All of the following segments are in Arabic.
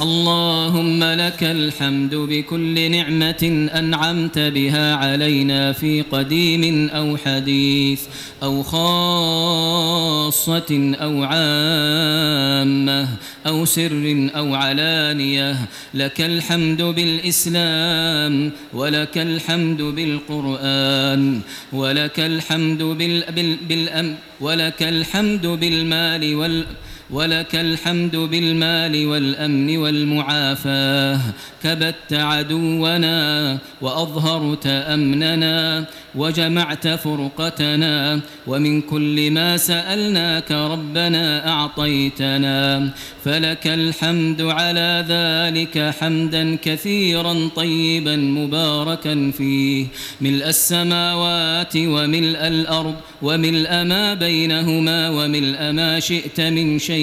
اللهم لك الحمد بكل نعمة أنعمت بها علينا في قديم أو حديث أو خاصة أو عامة أو سر أو علانية. لك الحمد بالإسلام ولك الحمد بالقرآن ولك الحمد بال... بال... ولك الحمد بالمال وال ولك الحمد بالمال والأمن والمعافاة كبت عدونا وأظهرت أمننا وجمعت فرقتنا ومن كل ما سألناك ربنا أعطيتنا. فلك الحمد على ذلك حمدا كثيرا طيبا مباركا فيه. ملء السماوات وملء الأرض وملء ما بينهما وملء ما شئت من شيء.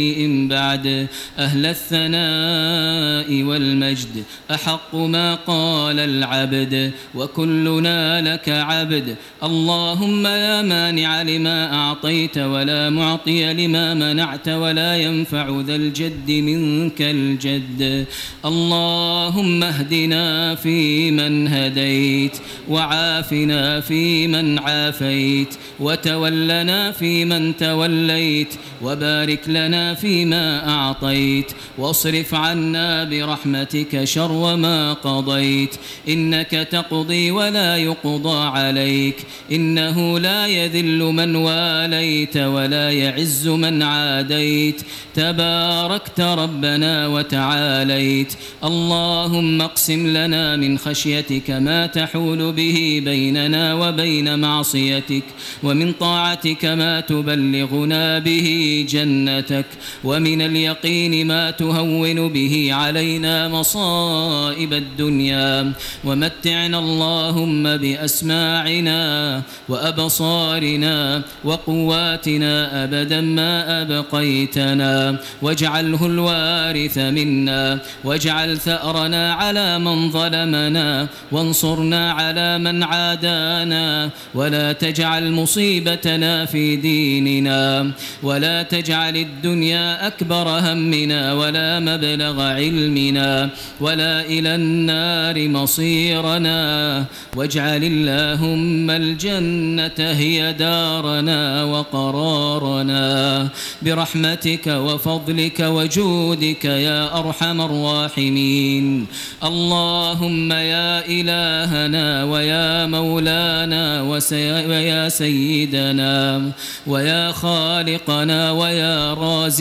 بعد أهل الثناء والمجد أحق ما قال العبد وكلنا لك عبد اللهم لا مانع لما أعطيت ولا معطي لما منعت ولا ينفع ذا الجد منك الجد اللهم اهدنا فيمن هديت وعافنا فيمن عافيت وتولنا فيمن توليت وبارك لنا فيما أعطيت. واصرف عنا برحمتك شر ما قضيت. إنك تقضي ولا يقضى عليك. إنه لا يذل من واليت ولا يعز من عاديت. تباركت ربنا وتعاليت. اللهم اقسم لنا من خشيتك ما تحول به بيننا وبين معصيتك. ومن طاعتك ما تبلغنا به جنتك. ومن اليقين ما تهون به علينا مصائب الدنيا. ومتعنا اللهم بأسماعنا وأبصارنا وقواتنا أبدا ما أبقيتنا. واجعله الوارث منا. واجعل ثأرنا على من ظلمنا. وانصرنا على من عادانا. ولا تجعل مصيبتنا في ديننا. ولا تجعل الدنيا أكبر همنا ولا مبلغ علمنا ولا إلى النار مصيرنا واجعل اللهم الجنة هي دارنا وقرارنا برحمتك وفضلك وجودك يا أرحم الراحمين اللهم يا إلهنا ويا مولانا ويا سيدنا ويا خالقنا ويا رازقنا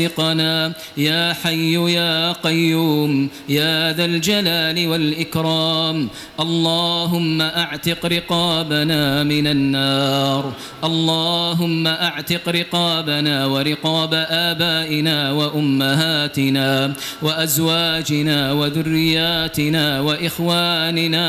يا حي يا قيوم يا ذا الجلال والإكرام. اللهم أعتق رقابنا من النار. اللهم أعتق رقابنا ورقاب آبائنا وأمهاتنا وأزواجنا وذرياتنا وإخواننا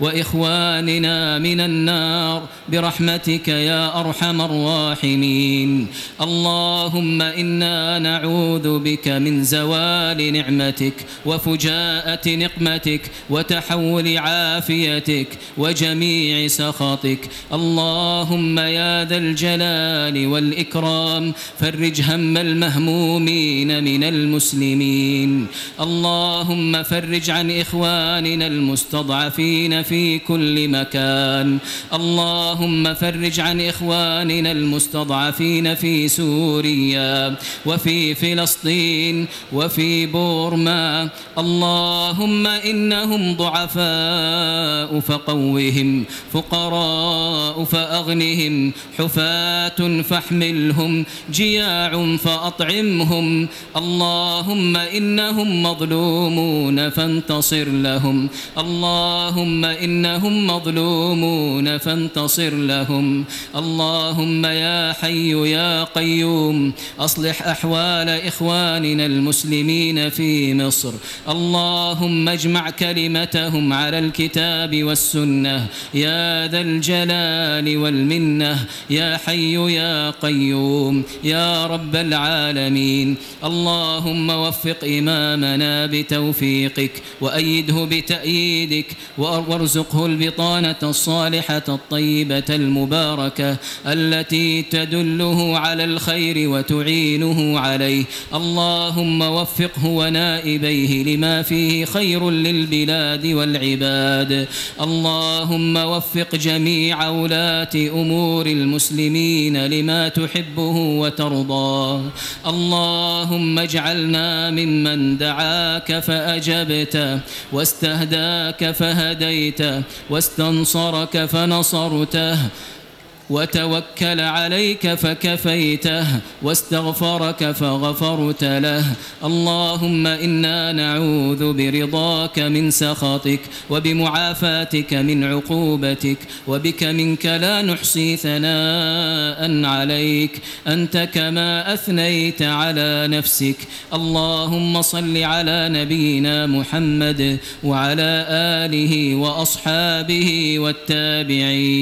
وإخواننا من النار. برحمتك يا أرحم الراحمين. اللهم إنا نعوذ بك من زوال نعمتك وفجاءة نقمتك وتحول عافيتك وجميع سخطك. اللهم يا ذا الجلال والإكرام فرج هم المهمومين من المسلمين. اللهم فرج عن إخواننا المستضعفين في كل مكان. اللهم فرج عن إخواننا المستضعفين في سوريا وفي فلسطين وفي بورما. اللهم إنهم ضعفاء فقوهم فقراء فأغنهم حفاة فاحملهم جياع فأطعمهم. اللهم إنهم مظلومون فانتصر لهم. اللهم إنهم مظلومون فانتصر لهم. اللهم يا حي يا قيوم أصلح أحوال إخواننا المسلمين في مصر. اللهم اجمع كلمتهم على الكتاب والسنة. يا ذا الجلال والمنة. يا حي يا قيوم. يا رب العالمين. الله اللهم وفق إمامنا بتوفيقك وأيده بتأييدك وارزقه البطانة الصالحة الطيبة المباركة التي تدله على الخير وتعينه عليه. اللهم وفقه ونائبيه لما فيه خير للبلاد والعباد. اللهم وفق جميع ولاة أمور المسلمين لما تحبه وترضاه اللهم اجعلنا ممن دعاك فأجبت واستهداك فهديت واستنصرك فنصرته وتوكل عليك فكفيته واستغفرك فغفرت له. اللهم إنا نعوذ برضاك من سخطك وبمعافاتك من عقوبتك وبك منك لا نحصي ثناء عليك. أنت كما أثنيت على نفسك. اللهم صل على نبينا محمد وعلى آله وأصحابه والتابعين.